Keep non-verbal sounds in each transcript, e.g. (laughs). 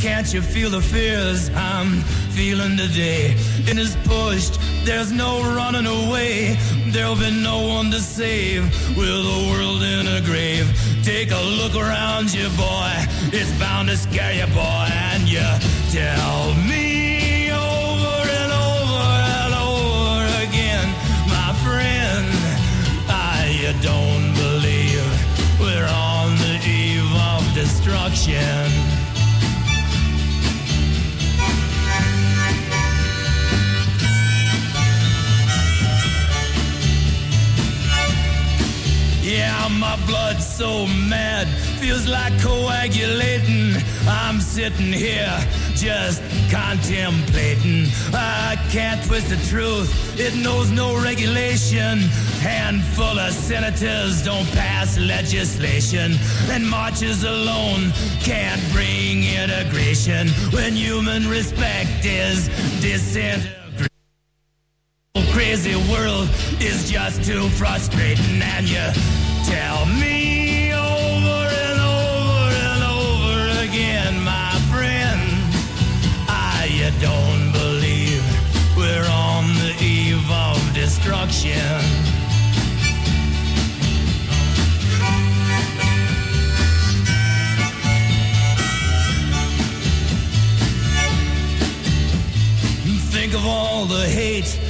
Can't you feel the fears I'm feeling today? It is pushed, there's no running away. There'll be no one to save with the world in a grave. Take a look around you, boy. It's bound to scare you, boy. And you tell me over and over and over again, my friend, I don't believe we're on the eve of destruction. Yeah, my blood's so mad, feels like coagulating. I'm sitting here just contemplating. I can't twist the truth, it knows no regulation. Handful of senators don't pass legislation, and marches alone can't bring integration when human respect is disintegrating crazy world is just too frustrating and you tell me over and over and over again my friend I you don't believe we're on the eve of destruction. Think of all the hate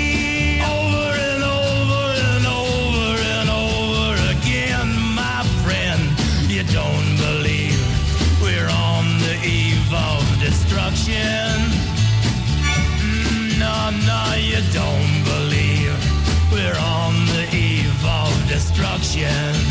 Mm, No, no, you don't believe we're on the eve of destruction.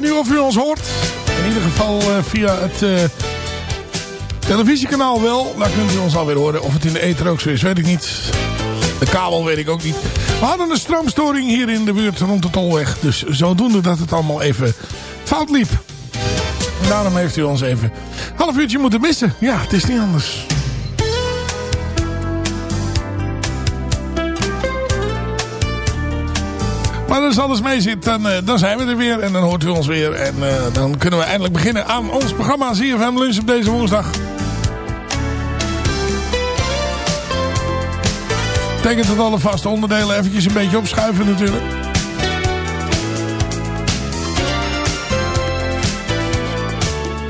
Weet niet of u ons hoort. In ieder geval uh, via het uh, televisiekanaal wel. Daar kunt u ons alweer horen. Of het in de ether ook zo is, weet ik niet. De kabel weet ik ook niet. We hadden een stroomstoring hier in de buurt rond de Tolweg. Dus zodoende dat het allemaal even fout liep. Daarom heeft u ons even half uurtje moeten missen. Ja, het is niet anders. Maar als alles mee zit, dan, uh, dan zijn we er weer. En dan hoort u ons weer. En uh, dan kunnen we eindelijk beginnen aan ons programma ZFM Lunch op deze woensdag. Betekent dat alle vaste onderdelen eventjes een beetje opschuiven natuurlijk.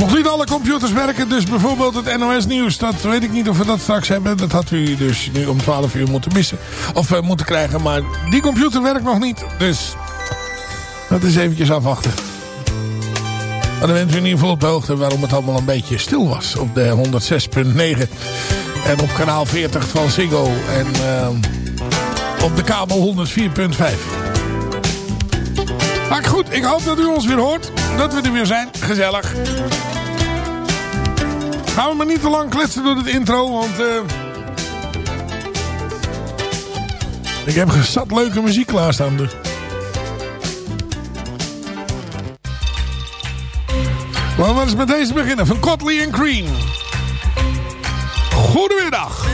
Nog niet alle computers werken, dus bijvoorbeeld het NOS Nieuws. Dat weet ik niet of we dat straks hebben. Dat had u dus nu om 12 uur moeten missen. Of uh, moeten krijgen, maar die computer werkt nog niet. Dus dat is eventjes afwachten. Maar dan bent u in ieder geval op de hoogte waarom het allemaal een beetje stil was. Op de 106.9 en op kanaal 40 van Ziggo. En uh, op de kabel 104.5. Maar goed, ik hoop dat u ons weer hoort. Dat we er weer zijn. Gezellig. Gaan we maar niet te lang kletsen door het intro, want... Uh, ik heb gezat leuke muziek klaarstaan dus. Laten we eens met deze beginnen. Van Cotley en Cream. Goedemiddag.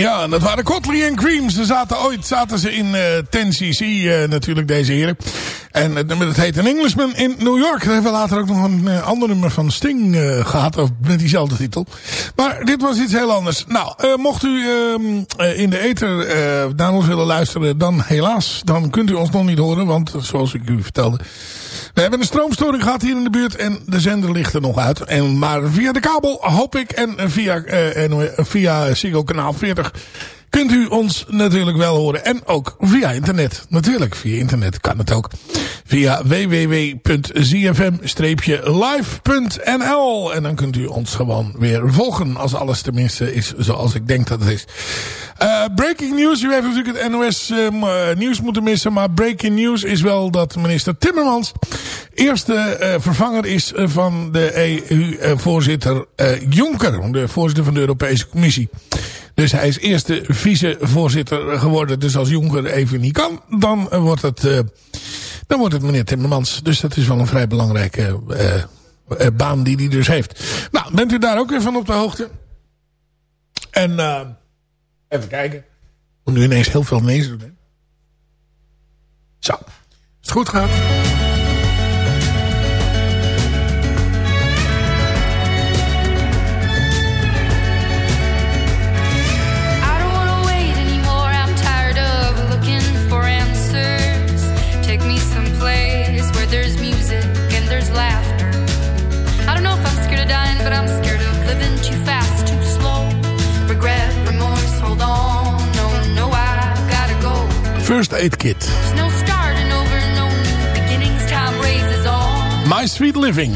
Ja, dat waren Cotley en Cream. Ze zaten ooit zaten ze in uh, 10cc natuurlijk, deze heren. En het nummer dat heet Een Englishman in New York. Daar hebben we later ook nog een uh, ander nummer van Sting uh, gehad. Of met diezelfde titel. Maar dit was iets heel anders. Nou, mocht u in de ether naar ons willen luisteren. Dan helaas. Dan kunt u ons nog niet horen. Want zoals ik u vertelde. We hebben een stroomstoring gehad hier in de buurt. En de zender ligt er nog uit. En, maar via de kabel hoop ik. En via, en, via Sigo kanaal 40 kunt u ons natuurlijk wel horen. En ook via internet. Natuurlijk, via internet kan het ook. Via www.zfm-live.nl En dan kunt u ons gewoon weer volgen. Als alles tenminste is zoals ik denk dat het is. Uh, breaking news. U heeft natuurlijk het NOS um, uh, nieuws moeten missen. Maar breaking news is wel dat minister Timmermans... eerste uh, vervanger is van de EU-voorzitter Juncker. De voorzitter van de Europese Commissie. Dus hij is eerste vicevoorzitter geworden. Dus als Juncker even niet kan, dan wordt het, uh, dan wordt het meneer Timmermans. Dus dat is wel een vrij belangrijke uh, uh, baan die hij dus heeft. Nou, bent u daar ook weer van op de hoogte? En even kijken. Ik moet nu ineens heel veel. Hè? Zo. Als het goed gaat... First Aid Kit. No over, no My Sweet Living.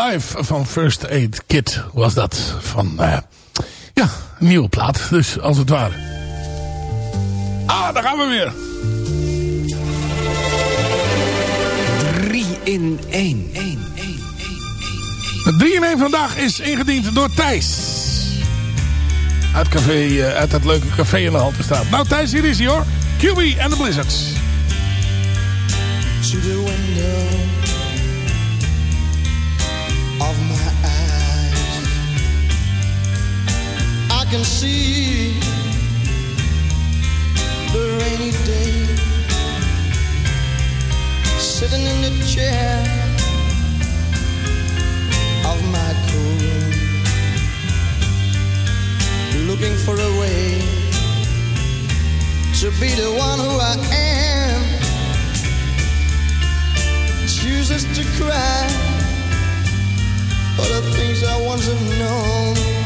Live van First Aid Kit was dat. Van, uh, ja, een nieuwe plaat. Dus als het ware. Ah, daar gaan we weer. in 1. 3 in 1 vandaag is ingediend door Thijs. Uit, café, uit dat leuke café in de hand te staan. Nou Thijs, hier is hij hoor. QB and the Blizzards. Can see the rainy day. Sitting in the chair of my cool. Looking for a way to be the one who I am. Chooses to cry for the things I once have known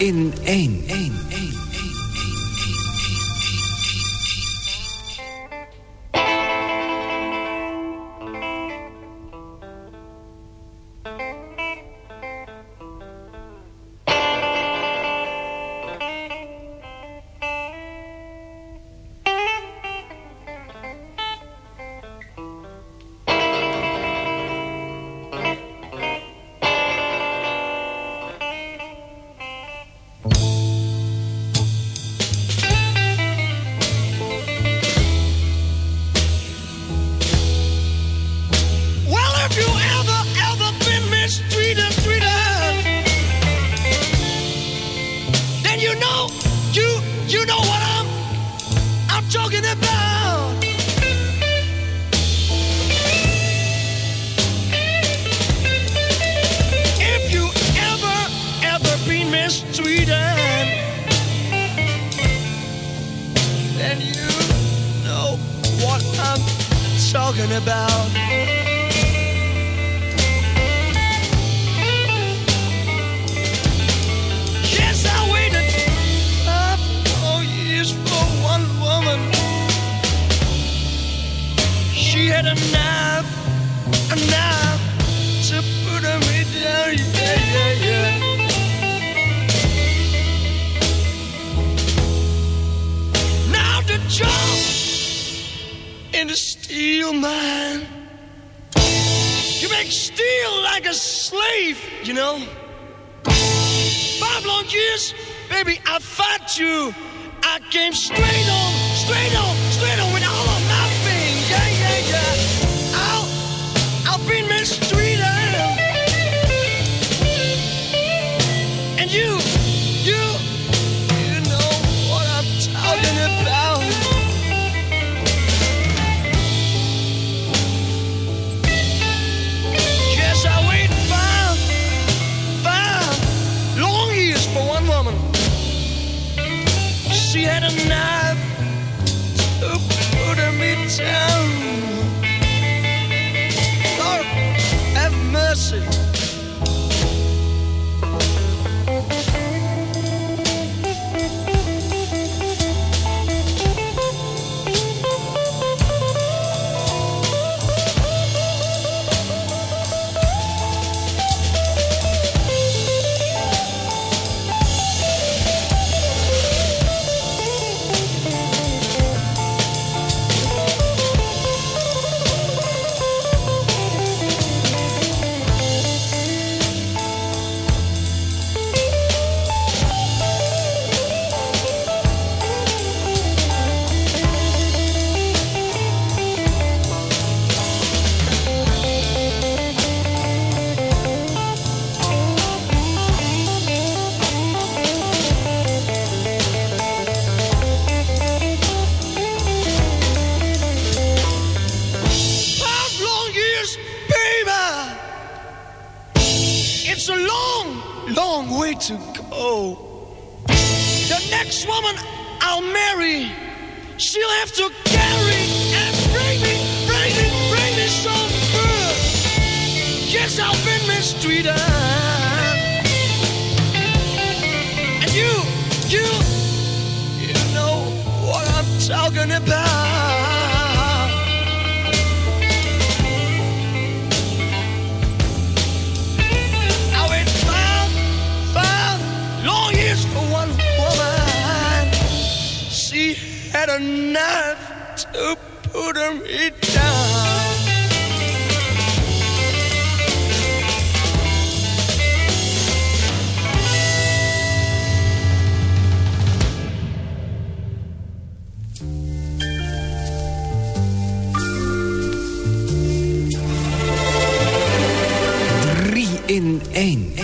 In één. You know. Five long years, baby, I fought you. I came straight on, straight on, way to go. The next woman I'll marry, she'll have to carry and bring me, bring me, bring me some good. Yes, I've been mistreated. And you, you, you know what I'm talking about. Knife to put me down. In één.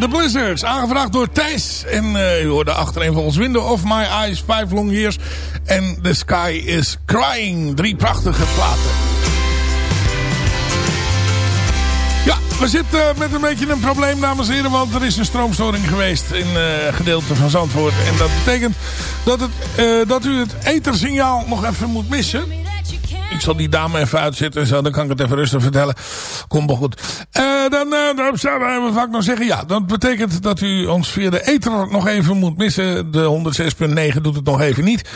The Blizzards. Aangevraagd door Thijs. En uh, u hoorde achterin van ons Window of My Eyes, Five Long Years. En The Sky is Crying. Drie prachtige platen. Ja, we zitten met een beetje een probleem, dames en heren. Want er is een stroomstoring geweest in uh, gedeelte van Zandvoort. En dat betekent dat, het, uh, dat u het ethersignaal nog even moet missen. Ik zal die dame even uitzetten. Zo, dan kan ik het even rustig vertellen. Komt wel goed. Uh, dan, uh, zouden we vaak nog zeggen. Ja, dat betekent dat u ons via de ether nog even moet missen. De 106.9 doet het nog even niet.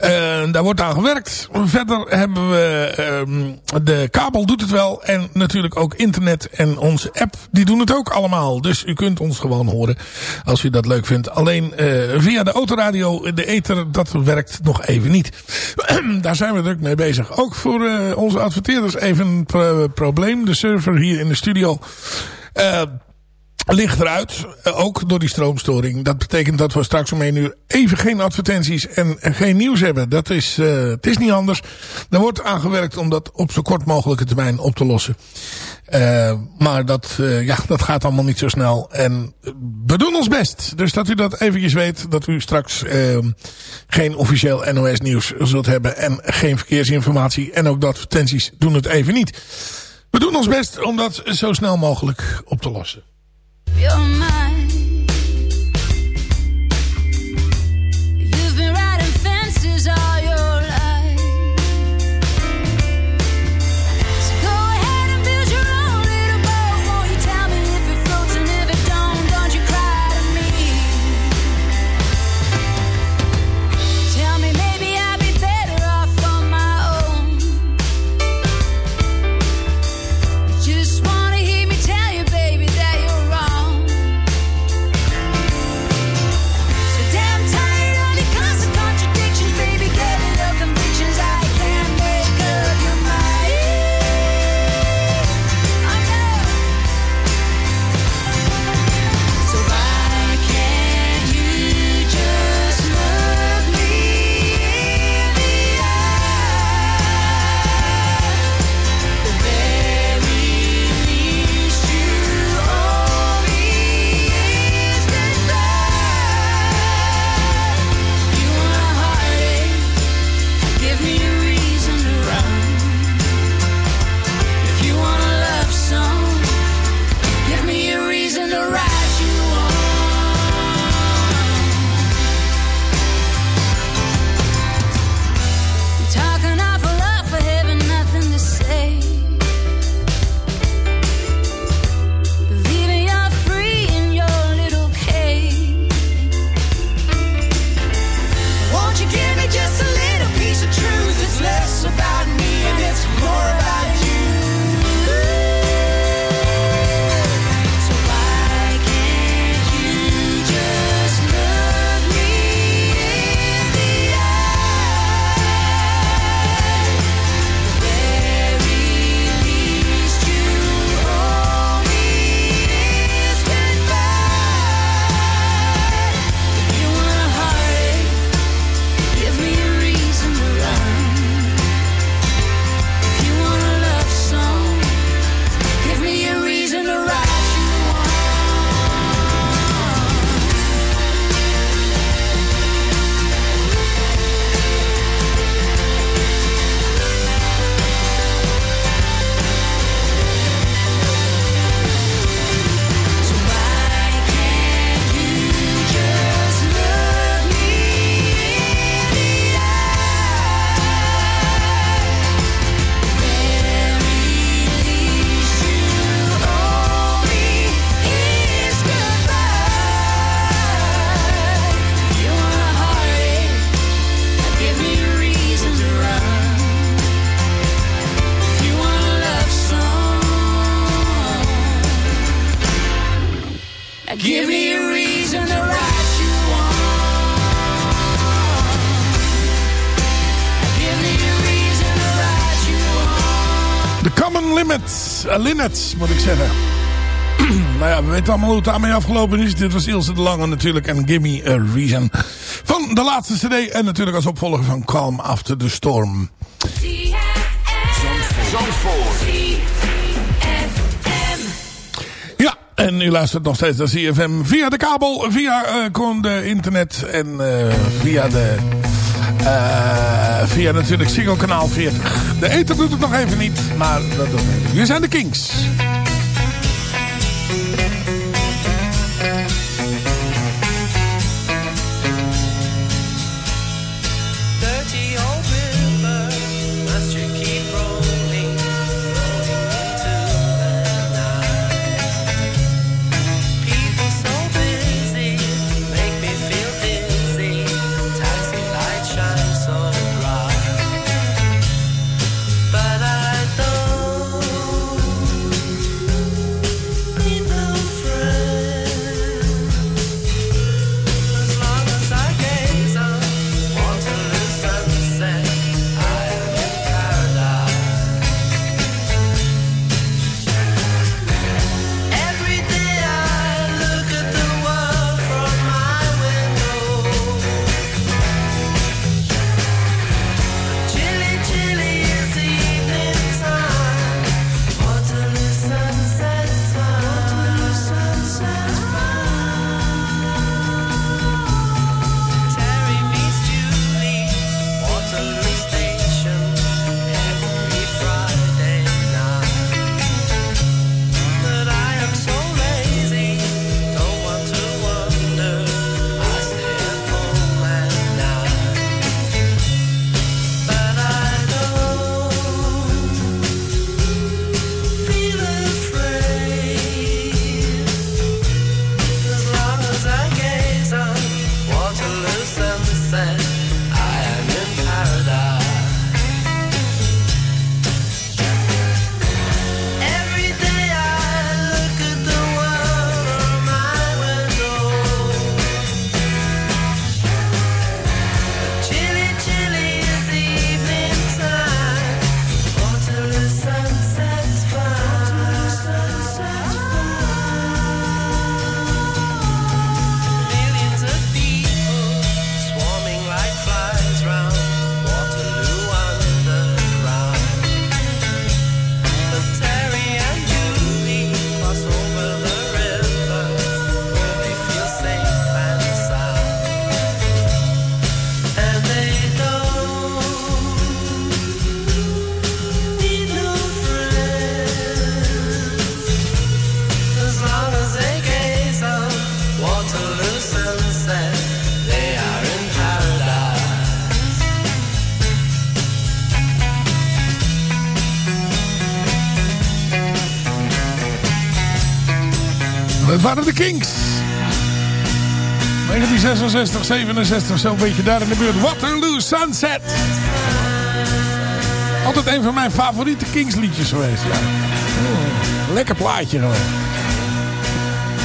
Uh, daar wordt aan gewerkt. Verder hebben we uh, de kabel doet het wel. En natuurlijk ook internet en onze app. Die doen het ook allemaal. Dus u kunt ons gewoon horen als u dat leuk vindt. Alleen uh, via de autoradio, de ether, dat werkt nog even niet. (clears throat) daar zijn we druk mee bezig. Ook voor onze adverteerders even een pro probleem. De server hier in de studio ligt eruit. Ook door die stroomstoring. Dat betekent dat we straks om 1 uur even geen advertenties en geen nieuws hebben. Dat is, uh, het is niet anders. Er wordt aangewerkt om dat op zo kort mogelijke termijn op te lossen. Uh, maar dat, ja, dat gaat allemaal niet zo snel. En we doen ons best. Dus dat u dat eventjes weet. Dat u straks geen officieel NOS nieuws zult hebben. En geen verkeersinformatie. En ook de advertenties doen het even niet. We doen ons best om dat zo snel mogelijk op te lossen. You're my Linnet, moet ik zeggen. (clears throat) nou ja, we weten allemaal hoe het daarmee afgelopen is. Dit was Ilse de Lange natuurlijk en Gimme a Reason. Van de laatste cd en natuurlijk als opvolger van Calm After the Storm. Ja, En u luistert nog steeds naar CFM via de kabel, via uh, de internet en uh, via de... Uh, via natuurlijk Single kanaal 40. De eten doet het nog even niet, maar dat doen we. Hier zijn de Kings. Kings. 1966, 67, zo'n beetje daar in de buurt. Waterloo Sunset. Altijd een van mijn favoriete Kings liedjes geweest. Ja. Oh, lekker plaatje gewoon.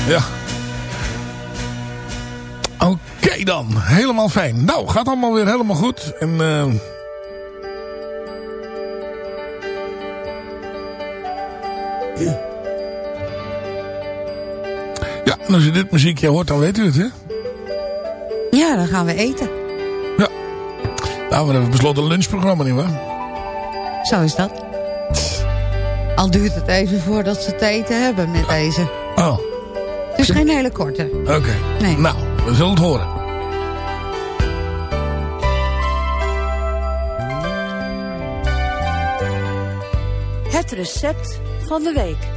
Ja. Oké dan, helemaal fijn. Nou, gaat allemaal weer helemaal goed. En... Uh... En als je dit muziekje hoort, dan weet u het, hè? Ja, dan gaan we eten. Ja. Nou, we hebben besloten een lunchprogramma, nietwaar? Zo is dat. Al duurt het even voordat ze te eten hebben met deze. Oh. Het is geen hele korte. Oké. Nee. Nou, we zullen het horen. Het recept van de week.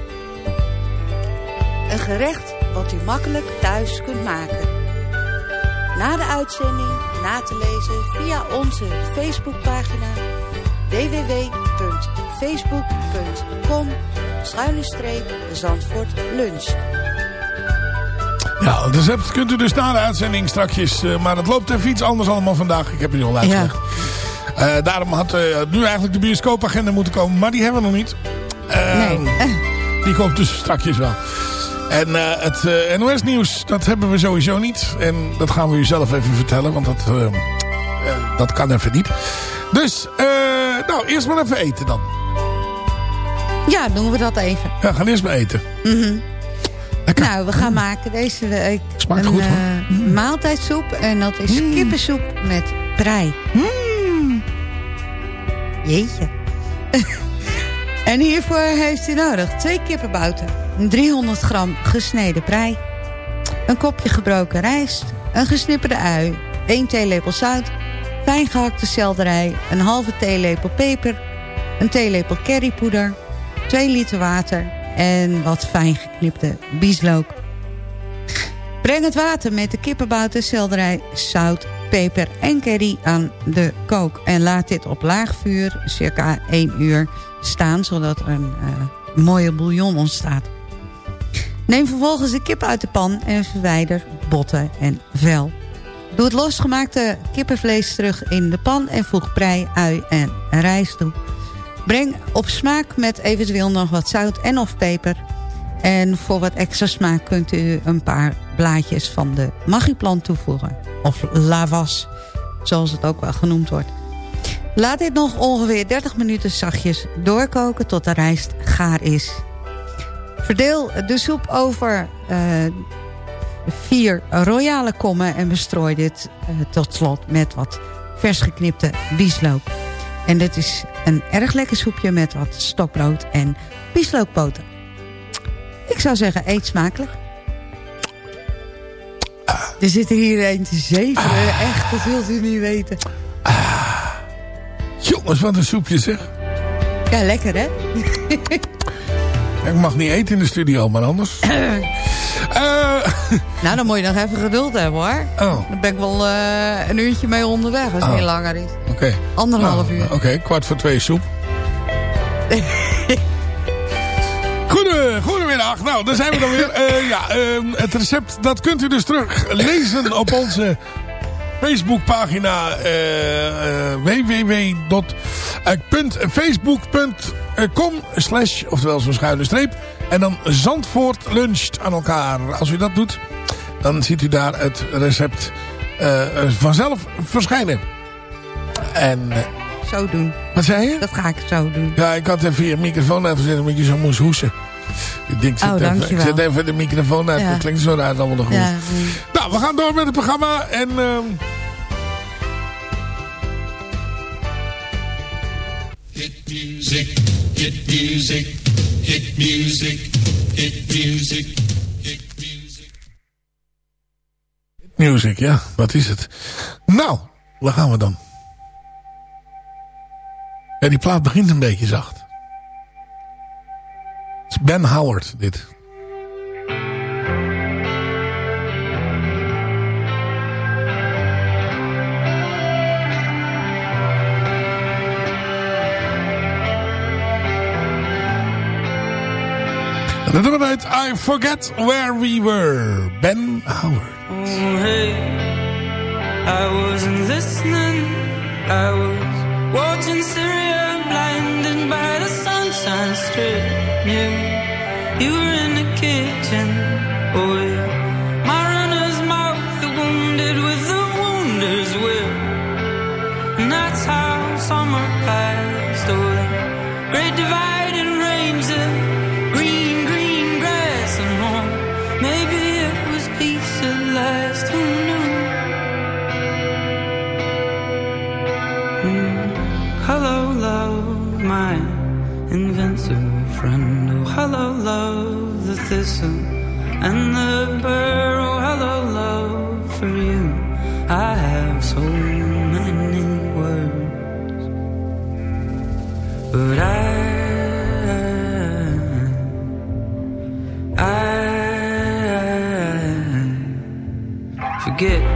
Een gerecht wat u makkelijk thuis kunt maken. Na de uitzending na te lezen via onze Facebookpagina www.facebook.com Zandvoort Lunch. Ja, recept kunt u dus na de uitzending strakjes. Uh, maar het loopt even iets anders allemaal vandaag. Ik heb het u al uitgelegd. Ja. Uh, daarom had uh, nu eigenlijk de bioscoopagenda moeten komen. Maar die hebben we nog niet. nee. Die komt dus strakjes wel. En uh, het uh, NOS nieuws, dat hebben we sowieso niet. En dat gaan we u zelf even vertellen, want dat, uh, dat kan even niet. Dus, nou, eerst maar even eten dan. Ja, doen we dat even. Ja, gaan eerst maar eten. Mm -hmm. Nou, we gaan maken deze week Smaakt een goed, hoor. maaltijdsoep. En dat is mm. kippensoep met prei. Mm. Jeetje. En hiervoor heeft u nodig twee kippenbouten, 300 gram gesneden prei, een kopje gebroken rijst, een gesnipperde ui, 1 theelepel zout, fijn gehakte selderij, een halve theelepel peper, een theelepel currypoeder, 2 liter water en wat fijn geknipte bieslook. Breng het water met de kippenbouten, selderij, zout, peper en curry aan de kook. En laat dit op laag vuur circa 1 uur staan... zodat er een uh, mooie bouillon ontstaat. Neem vervolgens de kip uit de pan en verwijder botten en vel. Doe het losgemaakte kippenvlees terug in de pan... en voeg prei, ui en rijst toe. Breng op smaak met eventueel nog wat zout en of peper... En voor wat extra smaak kunt u een paar blaadjes van de magiplant toevoegen. Of lavas, zoals het ook wel genoemd wordt. Laat dit nog ongeveer 30 minuten zachtjes doorkoken tot de rijst gaar is. Verdeel de soep over uh, vier royale kommen en bestrooi dit uh, tot slot met wat vers geknipte bieslook. En dit is een erg lekker soepje met wat stokbrood en bieslookboter. Ik zou zeggen, eet smakelijk. Er zit hier een te zeven. Echt, dat wilt u niet weten. Jongens, wat een soepje zeg. Ja, lekker hè? (laughs) Ik mag niet eten in de studio, maar anders. Uh, (clears throat) nou, dan moet je nog even geduld hebben hoor. Oh. Dan ben ik wel uh, een uurtje mee onderweg als het oh. niet langer is. Oké. Okay. Anderhalf nou, uur. Oké, okay, kwart voor twee soep. (laughs) Goede, goedemiddag. Nou, daar zijn we dan weer. Uh, ja, uh, het recept dat kunt u dus terug lezen op onze Facebookpagina uh, www.facebook.com slash, oftewel zo'n schuine streep. En dan Zandvoort luncht aan elkaar. Als u dat doet, dan ziet u daar het recept vanzelf verschijnen. En... Zo doen. Wat zei je? Dat ga ik zo doen. Ja, ik had even je microfoon uitgezet omdat je zo moest hoesten. Ik denk, zet, oh, even, ik zet even de microfoon uit. Ja. Dat klinkt zo raar allemaal nog goed. Ja, nou, we gaan door met het programma. En... Uh... Hit music, hit music, hit music, hit music, hit music. Music, ja. Wat is het? Nou, waar gaan we dan? Ja, die plaat begint een beetje zacht. Ben Howard, dit. Doen we uit I Forget Where We Were. Ben Howard. Oh, hey. I wasn't listening. I was watching Syria blinded by the sunshine strip. Yeah, you were in the kitchen. Yeah. My runner's mouth, the wounded with the wounder's will. And that's how summer passed thistle and the burrow hello, love, for you. I have so many words, but I, I forget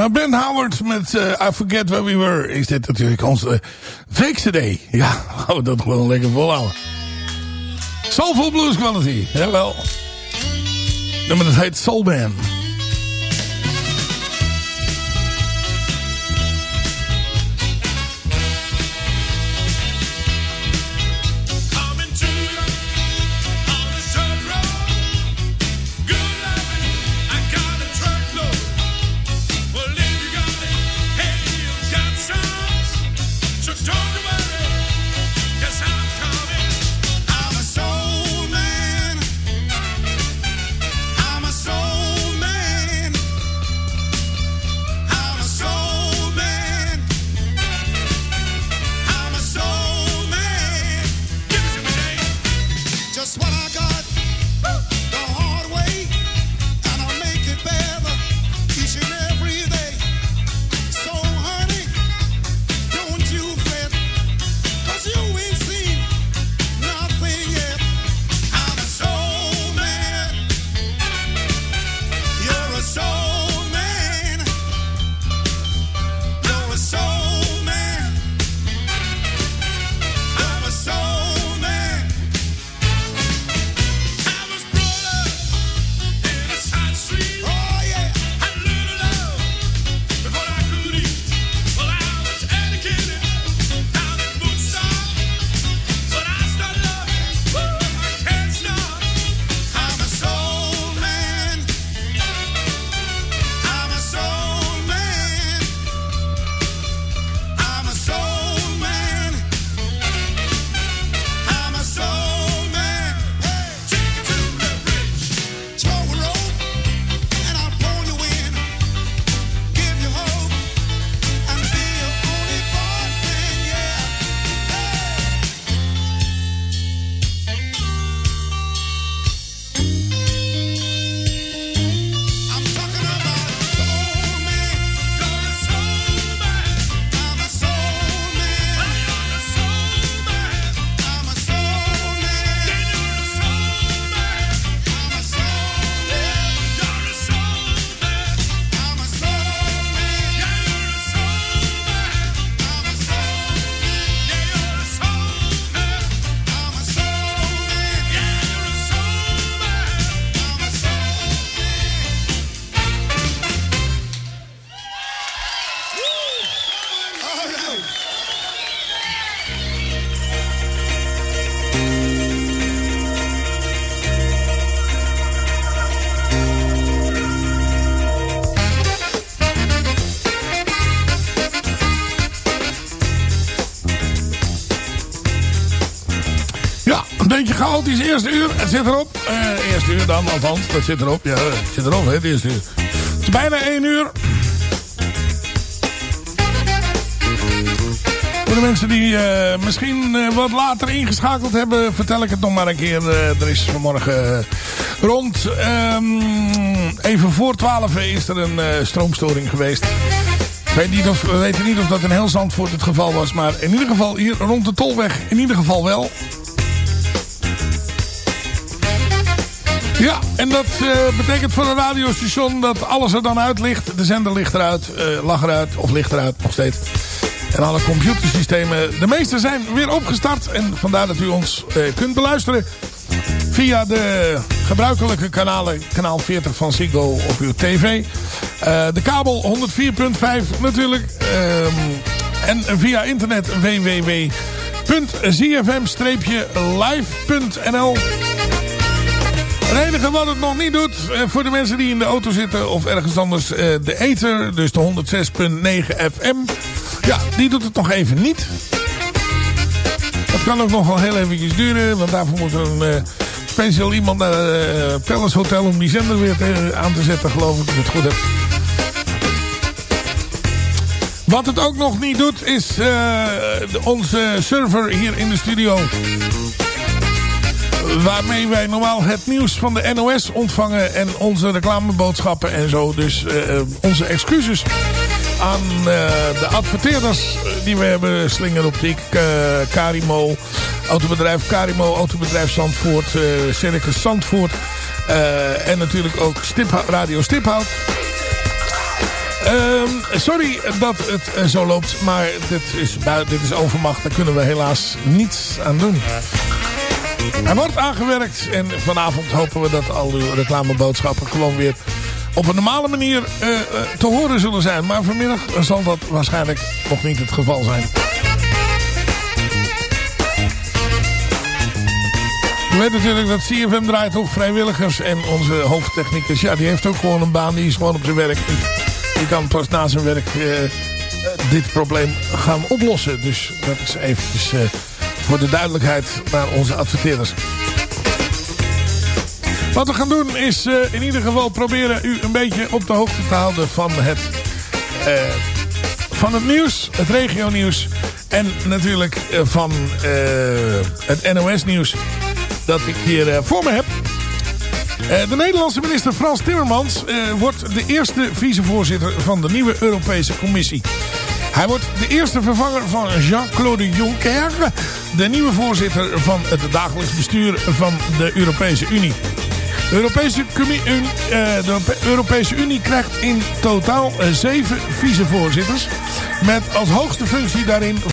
nou, Ben Howard met eh, I Forget Where We Were is dit natuurlijk onze eh, fake day. Ja, (laughs) gaan we dat gewoon lekker volhouden. Soulful Blues Quality, jawel. Nummer dat heet Soul Band. Chaotisch eerste uur. Het zit erop. Uh, eerste uur dan, althans. Dat zit erop. Ja, het zit erop, hè, het eerste uur. Het is bijna één uur. Voor de mensen die uh, misschien uh, wat later ingeschakeld hebben, vertel ik het nog maar een keer. Er is vanmorgen rond um, even voor 12 is er een stroomstoring geweest. Weet niet of, we weten niet of dat in heel Zandvoort het geval was, maar in ieder geval hier rond de Tolweg in ieder geval wel. Ja, en dat uh, betekent voor een radiostation dat alles er dan uit ligt. De zender ligt eruit, uh, lag eruit of ligt eruit nog steeds. En alle computersystemen, de meeste zijn weer opgestart. En vandaar dat u ons uh, kunt beluisteren via de gebruikelijke kanalen. Kanaal 40 van Ziggo op uw tv. de kabel 104.5 natuurlijk. Ehm, en via internet www.zfm-live.nl het enige wat het nog niet doet, eh, voor de mensen die in de auto zitten of ergens anders, eh, de ether, dus de 106.9 FM. Ja, die doet het nog even niet. Dat kan ook nog wel heel eventjes duren, want daarvoor moet er een uh, speciaal iemand naar het Palace Hotel om die zender weer aan te zetten, geloof ik, ik het goed heb. Wat het ook nog niet doet, is onze server hier in de studio waarmee wij normaal het nieuws van de NOS ontvangen en onze reclameboodschappen en zo. Dus uh, onze excuses aan uh, de adverteerders die we hebben. Slingeroptiek, uh, Karimo, autobedrijf Karimo, autobedrijf Zandvoort, Circus Zandvoort. en natuurlijk ook Stiphout, Radio Stiphout. Um, sorry dat het zo loopt, maar dit is, dit is overmacht. Daar kunnen we helaas niets aan doen. Hij wordt aangewerkt en vanavond hopen we dat al uw reclameboodschappen gewoon weer op een normale manier uh, uh, te horen zullen zijn. Maar vanmiddag zal dat waarschijnlijk nog niet het geval zijn. Je weet natuurlijk dat CFM draait op vrijwilligers en onze hoofdtechnicus, ja die heeft ook gewoon een baan, die is gewoon op zijn werk. Die kan pas na zijn werk uh, dit probleem gaan oplossen. Dus dat is eventjes voor de duidelijkheid naar onze adverteerders. Wat we gaan doen is uh, in ieder geval proberen u een beetje op de hoogte te houden van het, uh, van het nieuws, het regio nieuws en natuurlijk uh, van het NOS nieuws dat ik hier voor me heb. de Nederlandse minister Frans Timmermans wordt de eerste vicevoorzitter van de nieuwe Europese Commissie. Hij wordt de eerste vervanger van Jean-Claude Juncker, de nieuwe voorzitter van het dagelijks bestuur van de Europese Unie. De Europese, eh, de Europese Unie krijgt in totaal zeven vicevoorzitters met als hoogste functie daarin